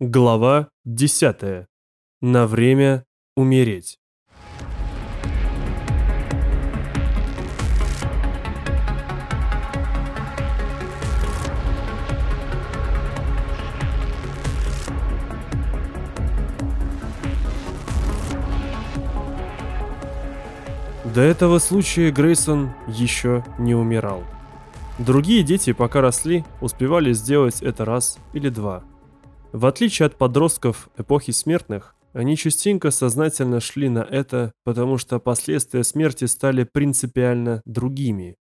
Глава 10. На время умереть. До этого случая Грейсон еще не умирал. Другие дети, пока росли, успевали сделать это раз или два. В отличие от подростков эпохи смертных, они частенько сознательно шли на это, потому что последствия смерти стали принципиально другими.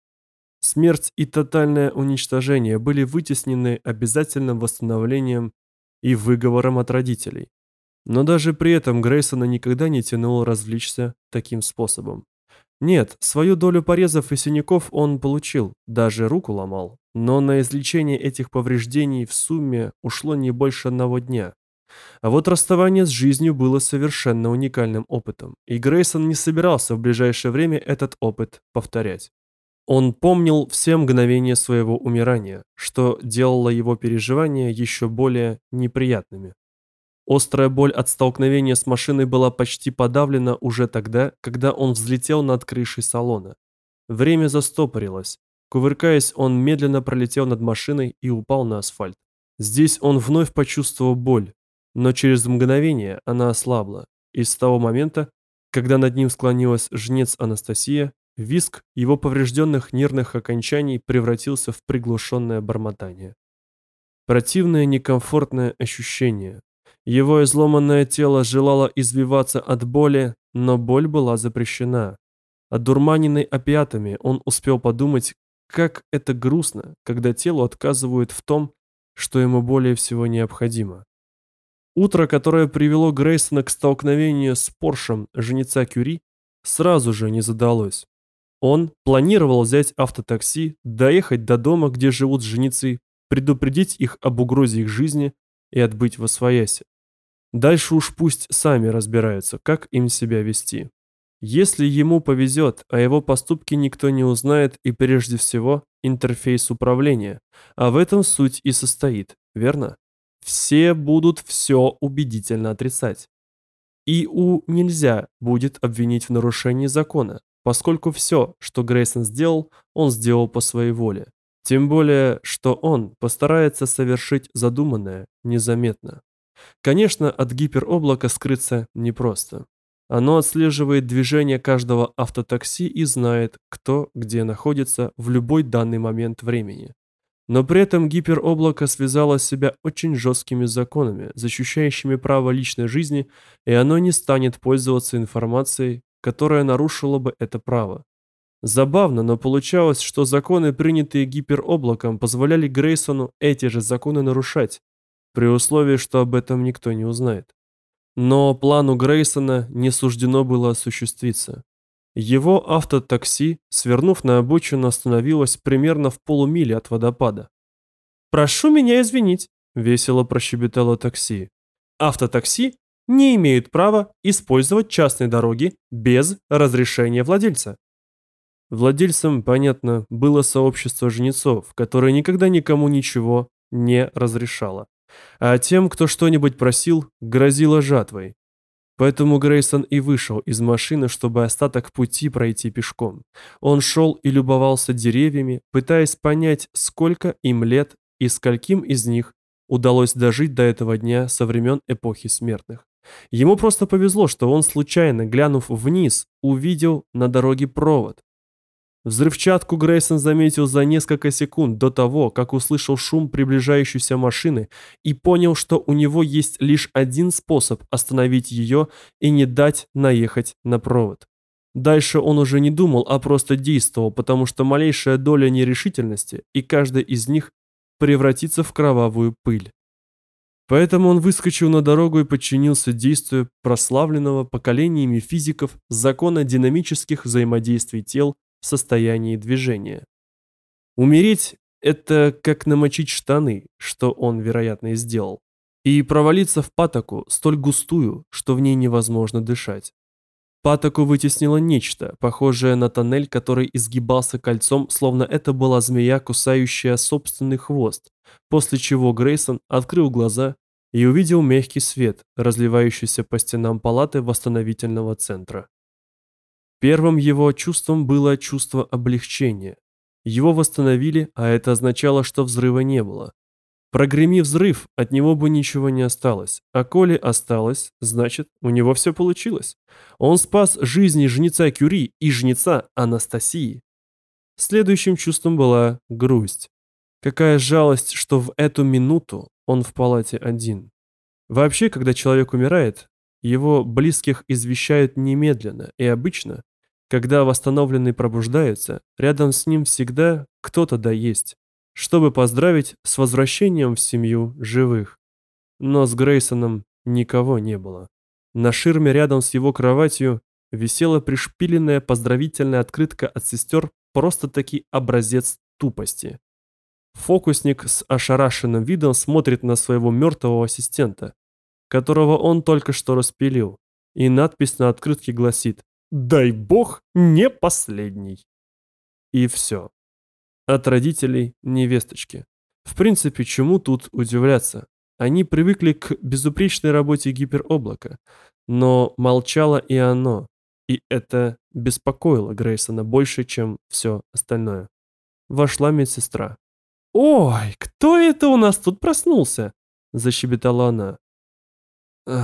Смерть и тотальное уничтожение были вытеснены обязательным восстановлением и выговором от родителей. Но даже при этом Грейсона никогда не тянуло развлечься таким способом. Нет, свою долю порезов и синяков он получил, даже руку ломал. Но на излечение этих повреждений в сумме ушло не больше одного дня. А вот расставание с жизнью было совершенно уникальным опытом, и Грейсон не собирался в ближайшее время этот опыт повторять. Он помнил все мгновения своего умирания, что делало его переживания еще более неприятными. Острая боль от столкновения с машиной была почти подавлена уже тогда, когда он взлетел над крышей салона. Время застопорилось. Кувыркаясь, он медленно пролетел над машиной и упал на асфальт. Здесь он вновь почувствовал боль, но через мгновение она ослабла, и с того момента, когда над ним склонилась жнец Анастасия, виск его поврежденных нервных окончаний превратился в приглушенное бормотание. Противное некомфортное ощущение, его изломанное тело желало извиваться от боли, но боль была запрещена. Одурманенный опиатами, он успел подумать, как это грустно, когда телу отказывают в том, что ему более всего необходимо. Утро, которое привело Грейсона к столкновению с Поршем женица Кюри, сразу же не задалось. Он планировал взять автотакси, доехать до дома, где живут женицы, предупредить их об угрозе их жизни и отбыть во свояси. Дальше уж пусть сами разбираются, как им себя вести. Если ему повезет, а его поступки никто не узнает и прежде всего интерфейс управления, а в этом суть и состоит, верно? Все будут все убедительно отрицать. ИУ нельзя будет обвинить в нарушении закона, поскольку все, что Грейсон сделал, он сделал по своей воле. Тем более, что он постарается совершить задуманное незаметно. Конечно, от гипероблака скрыться непросто. Оно отслеживает движение каждого автотакси и знает, кто где находится в любой данный момент времени. Но при этом гипероблако связало себя очень жесткими законами, защищающими право личной жизни, и оно не станет пользоваться информацией, которая нарушила бы это право. Забавно, но получалось, что законы, принятые гипероблаком, позволяли Грейсону эти же законы нарушать, при условии, что об этом никто не узнает. Но плану Грейсона не суждено было осуществиться. Его автотакси, свернув на обочину, остановилось примерно в полумиле от водопада. «Прошу меня извинить», — весело прощебетало такси. «Автотакси не имеют права использовать частные дороги без разрешения владельца». Владельцем, понятно, было сообщество жнецов, которое никогда никому ничего не разрешало а тем, кто что-нибудь просил, грозило жатвой. Поэтому Грейсон и вышел из машины, чтобы остаток пути пройти пешком. Он шел и любовался деревьями, пытаясь понять, сколько им лет и скольким из них удалось дожить до этого дня со времен эпохи смертных. Ему просто повезло, что он случайно, глянув вниз, увидел на дороге провод, Взрывчатку Грейсон заметил за несколько секунд до того, как услышал шум приближающейся машины и понял, что у него есть лишь один способ остановить ее и не дать наехать на провод. Дальше он уже не думал, а просто действовал, потому что малейшая доля нерешительности, и каждая из них превратится в кровавую пыль. Поэтому он выскочил на дорогу и подчинился действию прославленного поколениями физиков закона динамических взаимодействий тел в состоянии движения. Умереть – это как намочить штаны, что он, вероятно, и сделал, и провалиться в патоку, столь густую, что в ней невозможно дышать. Патоку вытеснило нечто, похожее на тоннель, который изгибался кольцом, словно это была змея, кусающая собственный хвост, после чего Грейсон открыл глаза и увидел мягкий свет, разливающийся по стенам палаты восстановительного центра. Первым его чувством было чувство облегчения. Его восстановили, а это означало, что взрыва не было. Прогреми взрыв, от него бы ничего не осталось. А коли осталось, значит, у него все получилось. Он спас жизни жнеца Кюри и жнеца Анастасии. Следующим чувством была грусть. Какая жалость, что в эту минуту он в палате один. Вообще, когда человек умирает, его близких извещают немедленно, и обычно, когда восстановленный пробуждается, рядом с ним всегда кто-то да есть, чтобы поздравить с возвращением в семью живых. Но с Грейсоном никого не было. На ширме рядом с его кроватью висела пришпиленная поздравительная открытка от сестер просто-таки образец тупости. Фокусник с ошарашенным видом смотрит на своего мертвого ассистента, которого он только что распилил, и надпись на открытке гласит «Дай бог, не последний». И все. От родителей невесточки. В принципе, чему тут удивляться? Они привыкли к безупречной работе гипероблака, но молчало и оно, и это беспокоило Грейсона больше, чем все остальное. Вошла медсестра. «Ой, кто это у нас тут проснулся?» – защебетала она.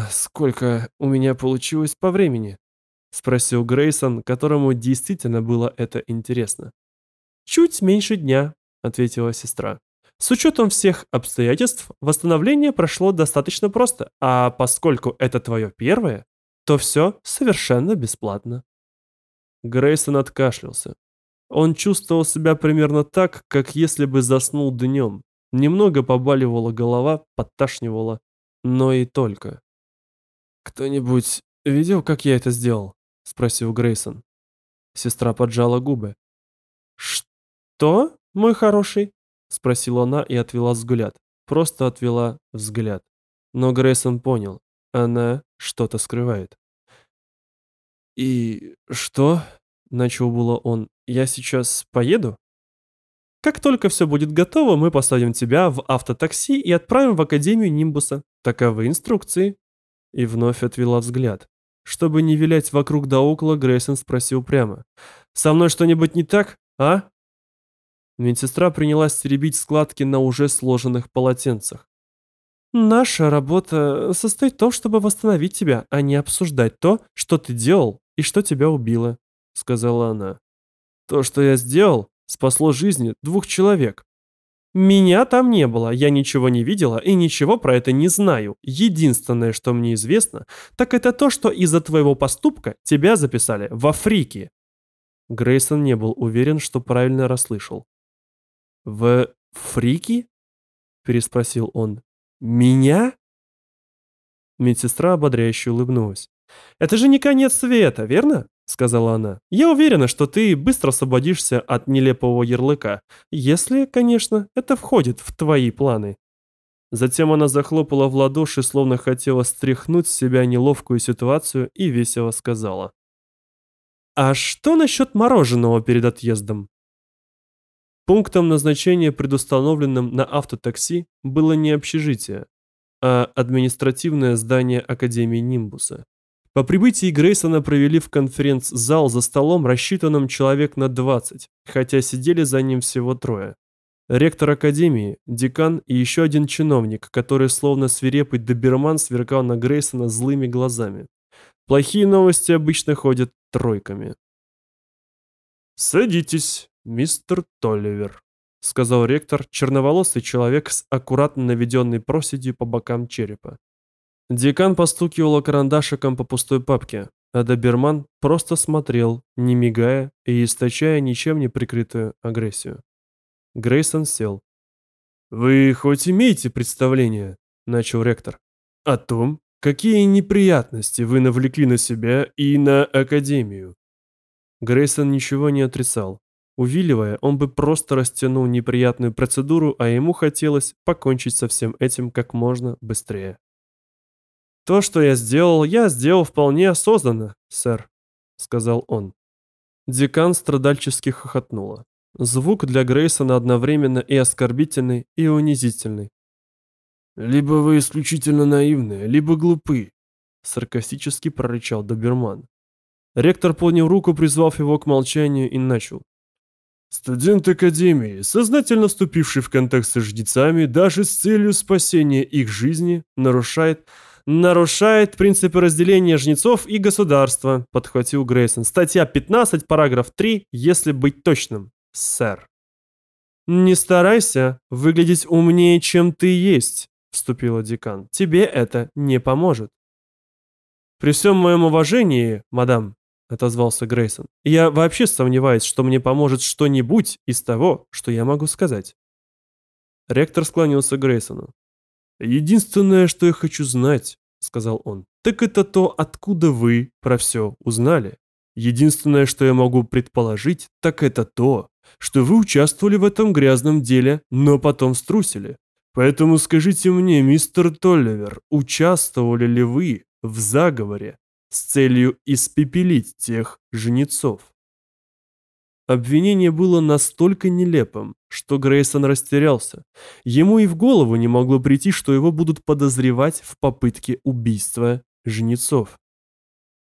«Сколько у меня получилось по времени?» – спросил Грейсон, которому действительно было это интересно. «Чуть меньше дня», – ответила сестра. «С учетом всех обстоятельств, восстановление прошло достаточно просто, а поскольку это твое первое, то все совершенно бесплатно». Грейсон откашлялся. Он чувствовал себя примерно так, как если бы заснул днем. Немного побаливала голова, подташнивала, но и только. «Кто-нибудь видел, как я это сделал?» — спросил Грейсон. Сестра поджала губы. «Что, мой хороший?» — спросила она и отвела взгляд. Просто отвела взгляд. Но Грейсон понял, она что-то скрывает. «И что?» — начал было он. «Я сейчас поеду?» «Как только все будет готово, мы посадим тебя в автотакси и отправим в Академию Нимбуса. Таковы инструкции». И вновь отвела взгляд. Чтобы не вилять вокруг да около, Грейсон спросил прямо. «Со мной что-нибудь не так, а?» Медсестра принялась теребить складки на уже сложенных полотенцах. «Наша работа состоит в том, чтобы восстановить тебя, а не обсуждать то, что ты делал и что тебя убило», — сказала она. «То, что я сделал, спасло жизни двух человек. Меня там не было, я ничего не видела и ничего про это не знаю. Единственное, что мне известно, так это то, что из-за твоего поступка тебя записали в Африке». Грейсон не был уверен, что правильно расслышал. «В фрики?» – переспросил он. «Меня?» Медсестра ободряюще улыбнулась. «Это же не конец света, верно?» – сказала она. «Я уверена, что ты быстро освободишься от нелепого ярлыка, если, конечно, это входит в твои планы». Затем она захлопала в ладоши, словно хотела стряхнуть с себя неловкую ситуацию и весело сказала. «А что насчет мороженого перед отъездом?» Пунктом назначения, предустановленным на автотакси, было не общежитие, а административное здание Академии Нимбуса. По прибытии Грейсона провели в конференц-зал за столом, рассчитанным человек на 20, хотя сидели за ним всего трое. Ректор Академии, декан и еще один чиновник, который словно свирепый доберман сверкал на Грейсона злыми глазами. Плохие новости обычно ходят тройками. «Садитесь», «Мистер Толливер», — сказал ректор, черноволосый человек с аккуратно наведенной проседью по бокам черепа. Декан постукивал карандашиком по пустой папке, а доберман просто смотрел, не мигая и источая ничем не прикрытую агрессию. Грейсон сел. «Вы хоть имеете представление, — начал ректор, — о том, какие неприятности вы навлекли на себя и на Академию?» Грейсон ничего не отрицал. Увиливая, он бы просто растянул неприятную процедуру, а ему хотелось покончить со всем этим как можно быстрее. «То, что я сделал, я сделал вполне осознанно, сэр», — сказал он. Декан страдальчески хохотнула. Звук для Грейсона одновременно и оскорбительный, и унизительный. «Либо вы исключительно наивны, либо глупы», — саркастически прорычал Доберман. Ректор поднял руку, призвав его к молчанию, и начал. Студент Академии, сознательно вступивший в контакт с жнецами даже с целью спасения их жизни, нарушает... «Нарушает принципы разделения жнецов и государства», — подхватил Грейсон. «Статья 15, параграф 3, если быть точным, сэр». «Не старайся выглядеть умнее, чем ты есть», — вступила декан. «Тебе это не поможет». «При всем моем уважении, мадам», — отозвался Грейсон. «Я вообще сомневаюсь, что мне поможет что-нибудь из того, что я могу сказать». Ректор склонился к Грейсону. «Единственное, что я хочу знать», — сказал он, — «так это то, откуда вы про все узнали. Единственное, что я могу предположить, так это то, что вы участвовали в этом грязном деле, но потом струсили. Поэтому скажите мне, мистер Толливер, участвовали ли вы в заговоре, с целью испепелить тех жнецов. Обвинение было настолько нелепым, что Грейсон растерялся. Ему и в голову не могло прийти, что его будут подозревать в попытке убийства жнецов.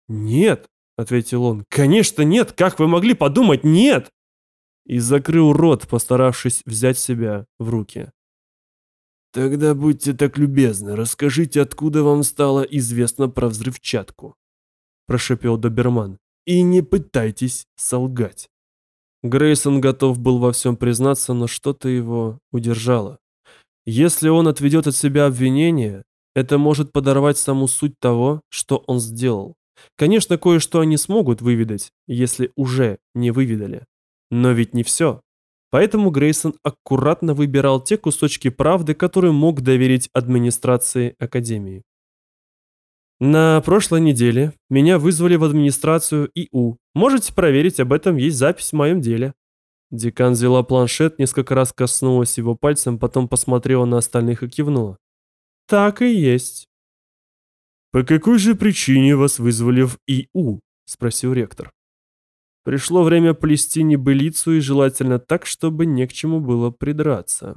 «Нет», — ответил он, — «конечно нет, как вы могли подумать, нет!» И закрыл рот, постаравшись взять себя в руки. «Тогда будьте так любезны, расскажите, откуда вам стало известно про взрывчатку?» прошепел Доберман. «И не пытайтесь солгать». Грейсон готов был во всем признаться, но что-то его удержало. Если он отведет от себя обвинение, это может подорвать саму суть того, что он сделал. Конечно, кое-что они смогут выведать, если уже не выведали. Но ведь не все. Поэтому Грейсон аккуратно выбирал те кусочки правды, которые мог доверить администрации Академии. На прошлой неделе меня вызвали в администрацию ИУ. Можете проверить, об этом есть запись в моем деле. Декан взяла планшет, несколько раз коснулась его пальцем, потом посмотрела на остальных и кивнула. Так и есть. По какой же причине вас вызвали в ИУ? спросил ректор. Пришло время плести небылицу и желательно так, чтобы не к чему было придраться.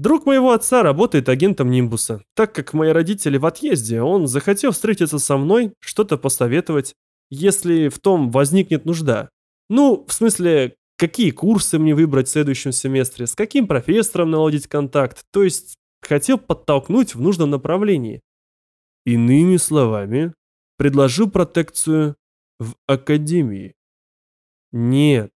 Друг моего отца работает агентом Нимбуса. Так как мои родители в отъезде, он захотел встретиться со мной, что-то посоветовать, если в том возникнет нужда. Ну, в смысле, какие курсы мне выбрать в следующем семестре, с каким профессором наладить контакт, то есть хотел подтолкнуть в нужном направлении. Иными словами, предложил протекцию в академии. Нет,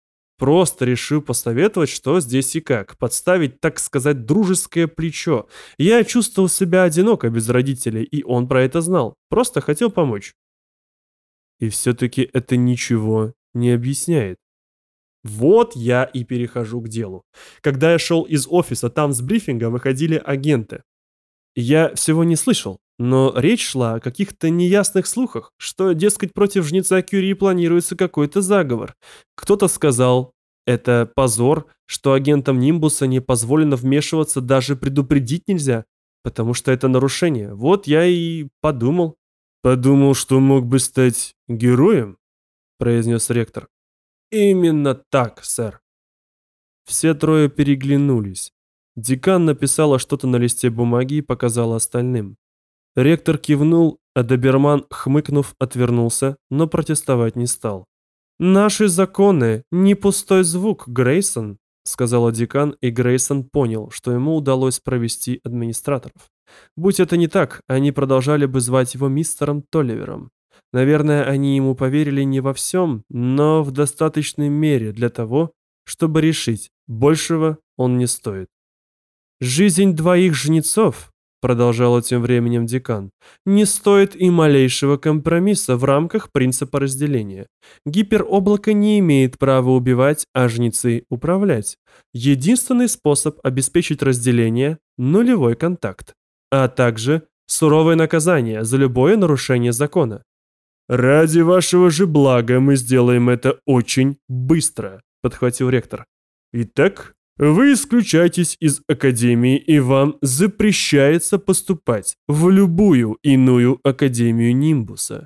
Просто решил посоветовать, что здесь и как. Подставить, так сказать, дружеское плечо. Я чувствовал себя одиноко без родителей, и он про это знал. Просто хотел помочь. И все-таки это ничего не объясняет. Вот я и перехожу к делу. Когда я шел из офиса, там с брифинга выходили агенты. Я всего не слышал, но речь шла о каких-то неясных слухах, что, дескать, против жнеца Кюри планируется какой-то заговор. Кто-то сказал, это позор, что агентам Нимбуса не позволено вмешиваться, даже предупредить нельзя, потому что это нарушение. Вот я и подумал. Подумал, что мог бы стать героем, произнес ректор. Именно так, сэр. Все трое переглянулись. Декан написала что-то на листе бумаги и показала остальным. Ректор кивнул, а Доберман, хмыкнув, отвернулся, но протестовать не стал. «Наши законы – не пустой звук, Грейсон», – сказала декан, и Грейсон понял, что ему удалось провести администраторов. Будь это не так, они продолжали бы звать его мистером Толливером. Наверное, они ему поверили не во всем, но в достаточной мере для того, чтобы решить, большего он не стоит. Жизнь двоих жнецов, продолжала тем временем декан, не стоит и малейшего компромисса в рамках принципа разделения. Гипероблако не имеет права убивать, а жнецы управлять. Единственный способ обеспечить разделение – нулевой контакт, а также суровое наказание за любое нарушение закона. «Ради вашего же блага мы сделаем это очень быстро», – подхватил ректор. «Итак, вы исключаетесь из академии, и вам запрещается поступать в любую иную академию Нимбуса.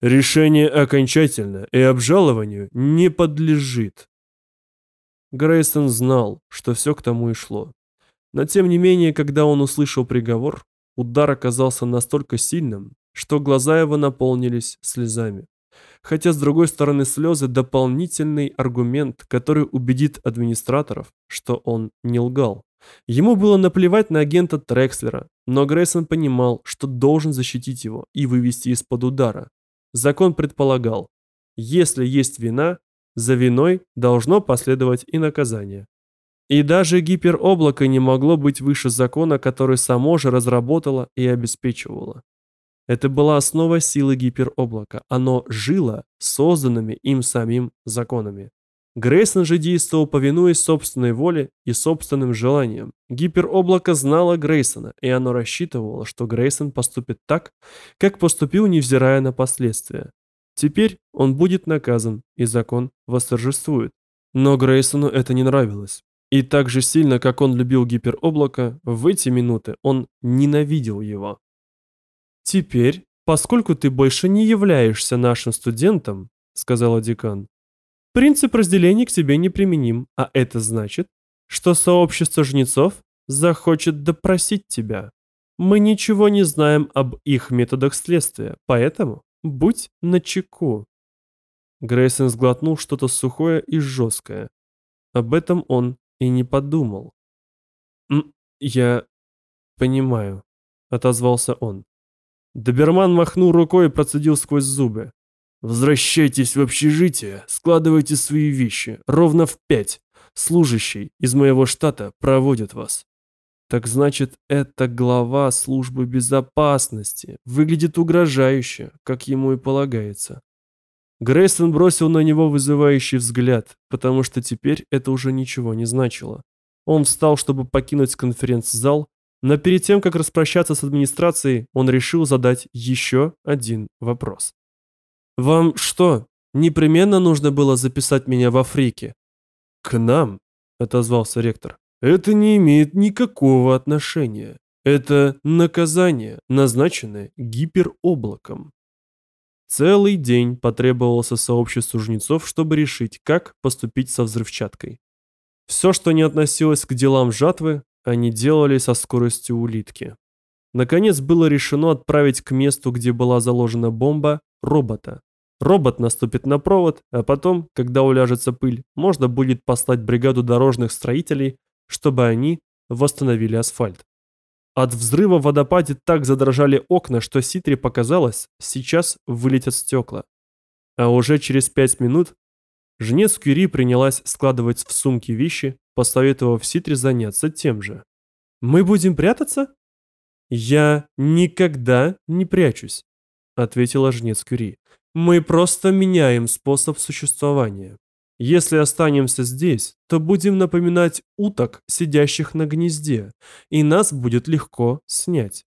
Решение окончательно и обжалованию не подлежит. Грейсон знал, что все к тому и шло. Но тем не менее, когда он услышал приговор, удар оказался настолько сильным, что глаза его наполнились слезами. Хотя, с другой стороны, слезы – дополнительный аргумент, который убедит администраторов, что он не лгал. Ему было наплевать на агента Трекслера, но Грейсон понимал, что должен защитить его и вывести из-под удара. Закон предполагал, если есть вина, за виной должно последовать и наказание. И даже гипероблако не могло быть выше закона, который само же разработало и обеспечивало. Это была основа силы гипероблака. Оно жило созданными им самим законами. Грейсон же действовал, повинуясь собственной воле и собственным желаниям. Гипероблако знало Грейсона, и оно рассчитывало, что Грейсон поступит так, как поступил, невзирая на последствия. Теперь он будет наказан, и закон восторжествует. Но Грейсону это не нравилось. И так же сильно, как он любил гипероблако, в эти минуты он ненавидел его. «Теперь, поскольку ты больше не являешься нашим студентом», — сказала декан, «принцип разделения к тебе неприменим, а это значит, что сообщество жнецов захочет допросить тебя. Мы ничего не знаем об их методах следствия, поэтому будь начеку». Грейсон сглотнул что-то сухое и жесткое. Об этом он и не подумал. «Я понимаю», — отозвался он. Доберман махнул рукой и процедил сквозь зубы. «Возвращайтесь в общежитие, складывайте свои вещи. Ровно в пять. Служащий из моего штата проводит вас». Так значит, это глава службы безопасности. Выглядит угрожающе, как ему и полагается. Грейсон бросил на него вызывающий взгляд, потому что теперь это уже ничего не значило. Он встал, чтобы покинуть конференц-зал, но перед тем, как распрощаться с администрацией, он решил задать еще один вопрос. «Вам что, непременно нужно было записать меня в Африке?» «К нам», — отозвался ректор. «Это не имеет никакого отношения. Это наказание, назначенное гипероблаком». Целый день потребовался сообществу жнецов, чтобы решить, как поступить со взрывчаткой. Все, что не относилось к делам жатвы, они делали со скоростью улитки. Наконец было решено отправить к месту, где была заложена бомба, робота. Робот наступит на провод, а потом, когда уляжется пыль, можно будет послать бригаду дорожных строителей, чтобы они восстановили асфальт. От взрыва в водопаде так задрожали окна, что Ситре показалось, сейчас вылетят стекла. А уже через пять минут жнец Кюри принялась складывать в сумки вещи, посоветовав Ситре заняться тем же. «Мы будем прятаться?» «Я никогда не прячусь», — ответила жнец Кюри. «Мы просто меняем способ существования. Если останемся здесь, то будем напоминать уток, сидящих на гнезде, и нас будет легко снять.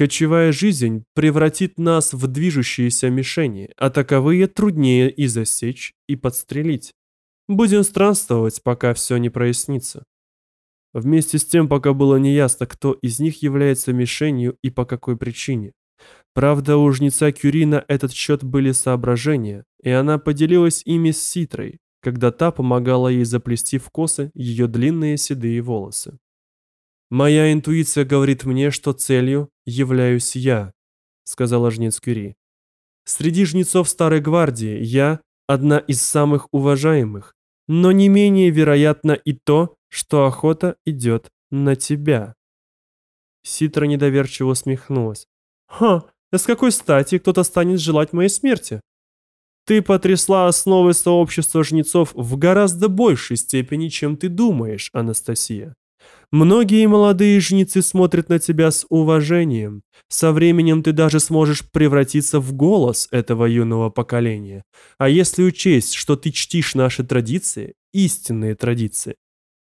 Кочевая жизнь превратит нас в движущиеся мишени, а таковые труднее и засечь, и подстрелить. Будем странствовать, пока все не прояснится. Вместе с тем, пока было неясно, кто из них является мишенью и по какой причине. Правда, у жнеца Кюри на этот счет были соображения, и она поделилась ими с Ситрой, когда та помогала ей заплести в косы ее длинные седые волосы. «Моя интуиция говорит мне, что целью являюсь я», — сказала жнец Кюри. «Среди жнецов Старой Гвардии я одна из самых уважаемых, но не менее вероятно и то, что охота идет на тебя. Ситра недоверчиво усмехнулась. «Ха, а с какой стати кто-то станет желать моей смерти? Ты потрясла основы сообщества жнецов в гораздо большей степени, чем ты думаешь, Анастасия. Многие молодые жнецы смотрят на тебя с уважением. Со временем ты даже сможешь превратиться в голос этого юного поколения. А если учесть, что ты чтишь наши традиции, истинные традиции,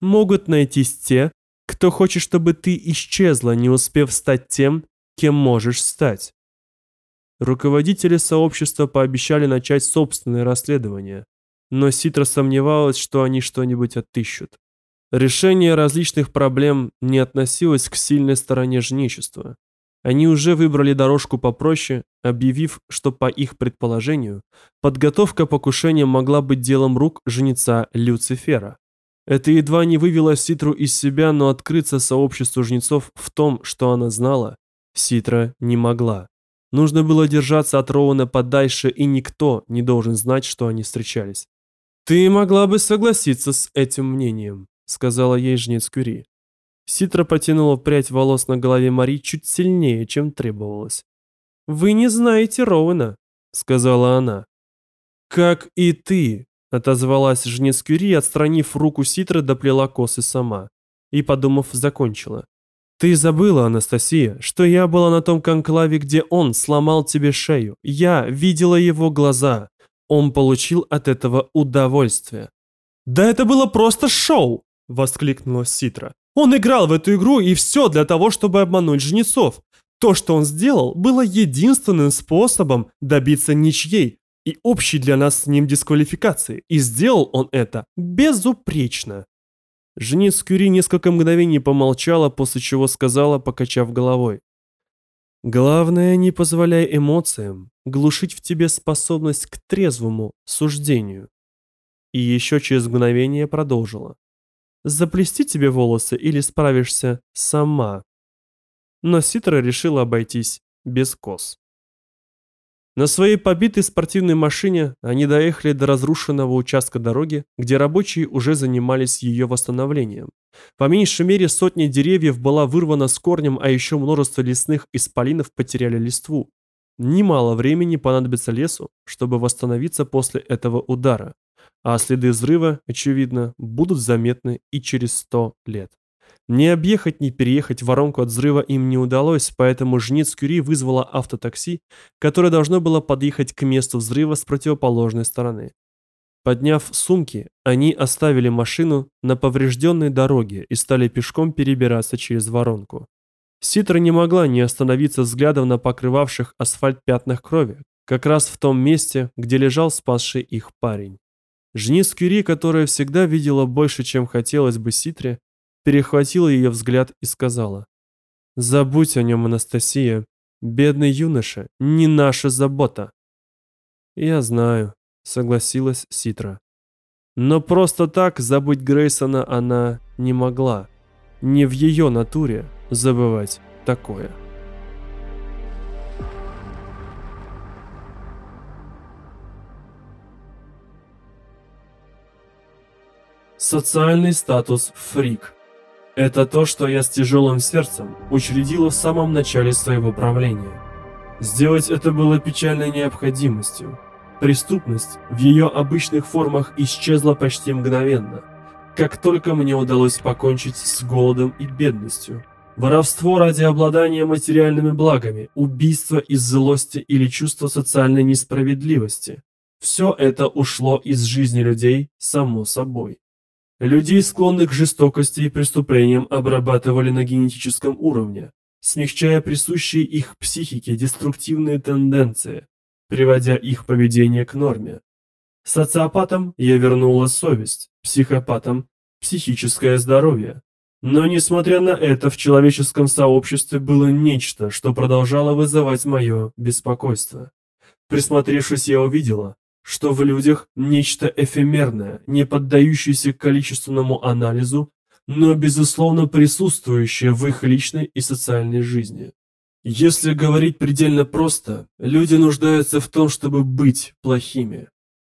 могут найтись те, кто хочет, чтобы ты исчезла, не успев стать тем, кем можешь стать. Руководители сообщества пообещали начать собственное расследование, но Ситра сомневалась, что они что-нибудь отыщут. Решение различных проблем не относилось к сильной стороне жнечества. Они уже выбрали дорожку попроще, объявив, что по их предположению, подготовка покушения могла быть делом рук жнеца Люцифера. Это едва не вывело Ситру из себя, но открыться сообществу жнецов в том, что она знала, Ситра не могла. Нужно было держаться от Роуна подальше, и никто не должен знать, что они встречались. «Ты могла бы согласиться с этим мнением», — сказала ей жнец Кюри. Ситра потянула прядь волос на голове Мари чуть сильнее, чем требовалось. «Вы не знаете Роуэна», — сказала она. «Как и ты», — отозвалась жнец Кюри, отстранив руку Ситры, доплела косы сама. И, подумав, закончила. «Ты забыла, Анастасия, что я была на том конклаве, где он сломал тебе шею. Я видела его глаза. Он получил от этого удовольствие». «Да это было просто шоу!» — воскликнула Ситра. «Он играл в эту игру и все для того, чтобы обмануть жнецов. То, что он сделал, было единственным способом добиться ничьей и общей для нас с ним дисквалификации. И сделал он это безупречно». Жнец Кюри несколько мгновений помолчала, после чего сказала, покачав головой. «Главное, не позволяй эмоциям глушить в тебе способность к трезвому суждению». И еще через мгновение продолжила. «Заплести тебе волосы или справишься сама?» Но Ситра решила обойтись без кос. На своей побитой спортивной машине они доехали до разрушенного участка дороги, где рабочие уже занимались ее восстановлением. По меньшей мере сотня деревьев была вырвана с корнем, а еще множество лесных исполинов потеряли листву. Немало времени понадобится лесу, чтобы восстановиться после этого удара, а следы взрыва, очевидно, будут заметны и через сто лет. Не объехать, ни переехать воронку от взрыва им не удалось, поэтому жнец Кюри вызвала автотакси, которое должно было подъехать к месту взрыва с противоположной стороны. Подняв сумки, они оставили машину на поврежденной дороге и стали пешком перебираться через воронку. Ситра не могла не остановиться взглядом на покрывавших асфальт пятнах крови, как раз в том месте, где лежал спасший их парень. Жниц Кюри, которая всегда видела больше, чем хотелось бы Ситре, перехватила ее взгляд и сказала. «Забудь о нем, Анастасия. Бедный юноша, не наша забота». «Я знаю», — согласилась Ситра. Но просто так забыть Грейсона она не могла. Не в ее натуре забывать такое. Социальный статус фрик. Это то, что я с тяжелым сердцем учредила в самом начале своего правления. Сделать это было печальной необходимостью. Преступность в ее обычных формах исчезла почти мгновенно, как только мне удалось покончить с голодом и бедностью. Воровство ради обладания материальными благами, убийство из злости или чувства социальной несправедливости – все это ушло из жизни людей само собой. Людей, склонных к жестокости и преступлениям, обрабатывали на генетическом уровне, смягчая присущие их психике деструктивные тенденции, приводя их поведение к норме. Социопатам я вернула совесть, психопатам – психическое здоровье. Но несмотря на это, в человеческом сообществе было нечто, что продолжало вызывать мое беспокойство. Присмотревшись, я увидела, что в людях нечто эфемерное, не поддающееся количественному анализу, но безусловно присутствующее в их личной и социальной жизни. Если говорить предельно просто, люди нуждаются в том, чтобы быть плохими.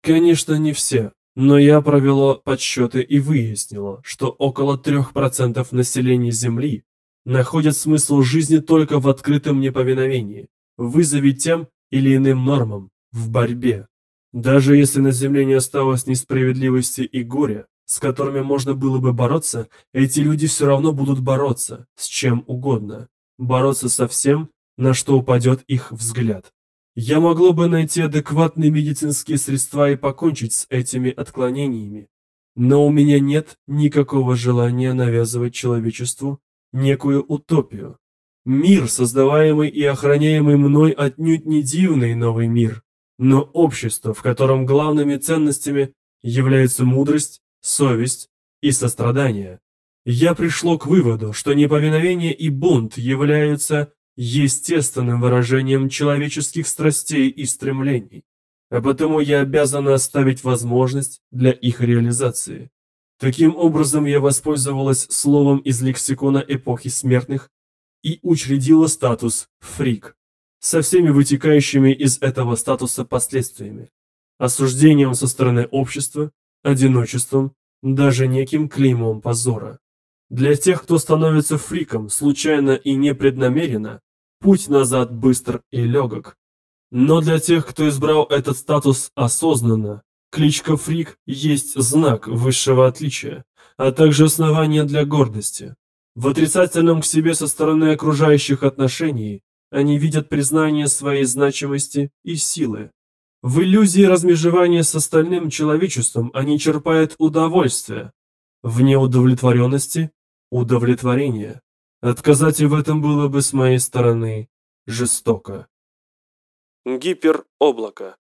Конечно, не все, но я провела подсчеты и выяснила, что около 3% населения Земли находят смысл жизни только в открытом неповиновении, вызове тем или иным нормам, в борьбе. Даже если на Земле не осталось несправедливости и горя, с которыми можно было бы бороться, эти люди все равно будут бороться с чем угодно. Бороться со всем, на что упадет их взгляд. Я могло бы найти адекватные медицинские средства и покончить с этими отклонениями. Но у меня нет никакого желания навязывать человечеству некую утопию. Мир, создаваемый и охраняемый мной, отнюдь не дивный новый мир, но общество, в котором главными ценностями являются мудрость, совесть и сострадание. Я пришло к выводу, что неповиновение и бунт являются естественным выражением человеческих страстей и стремлений, а потому я обязан оставить возможность для их реализации. Таким образом, я воспользовалась словом из лексикона эпохи смертных и учредила статус «фрик» со всеми вытекающими из этого статуса последствиями. Осуждением со стороны общества, одиночеством, даже неким клеймом позора. Для тех, кто становится фриком случайно и непреднамеренно, путь назад быстр и легок. Но для тех, кто избрал этот статус осознанно, кличка Фрик есть знак высшего отличия, а также основание для гордости. В отрицательном к себе со стороны окружающих отношений они видят признание своей значимости и силы. В иллюзии размежевания с остальным человечеством они черпают удовольствие. В неудовлетворенности – удовлетворение. Отказать в этом было бы с моей стороны жестоко. Гипероблако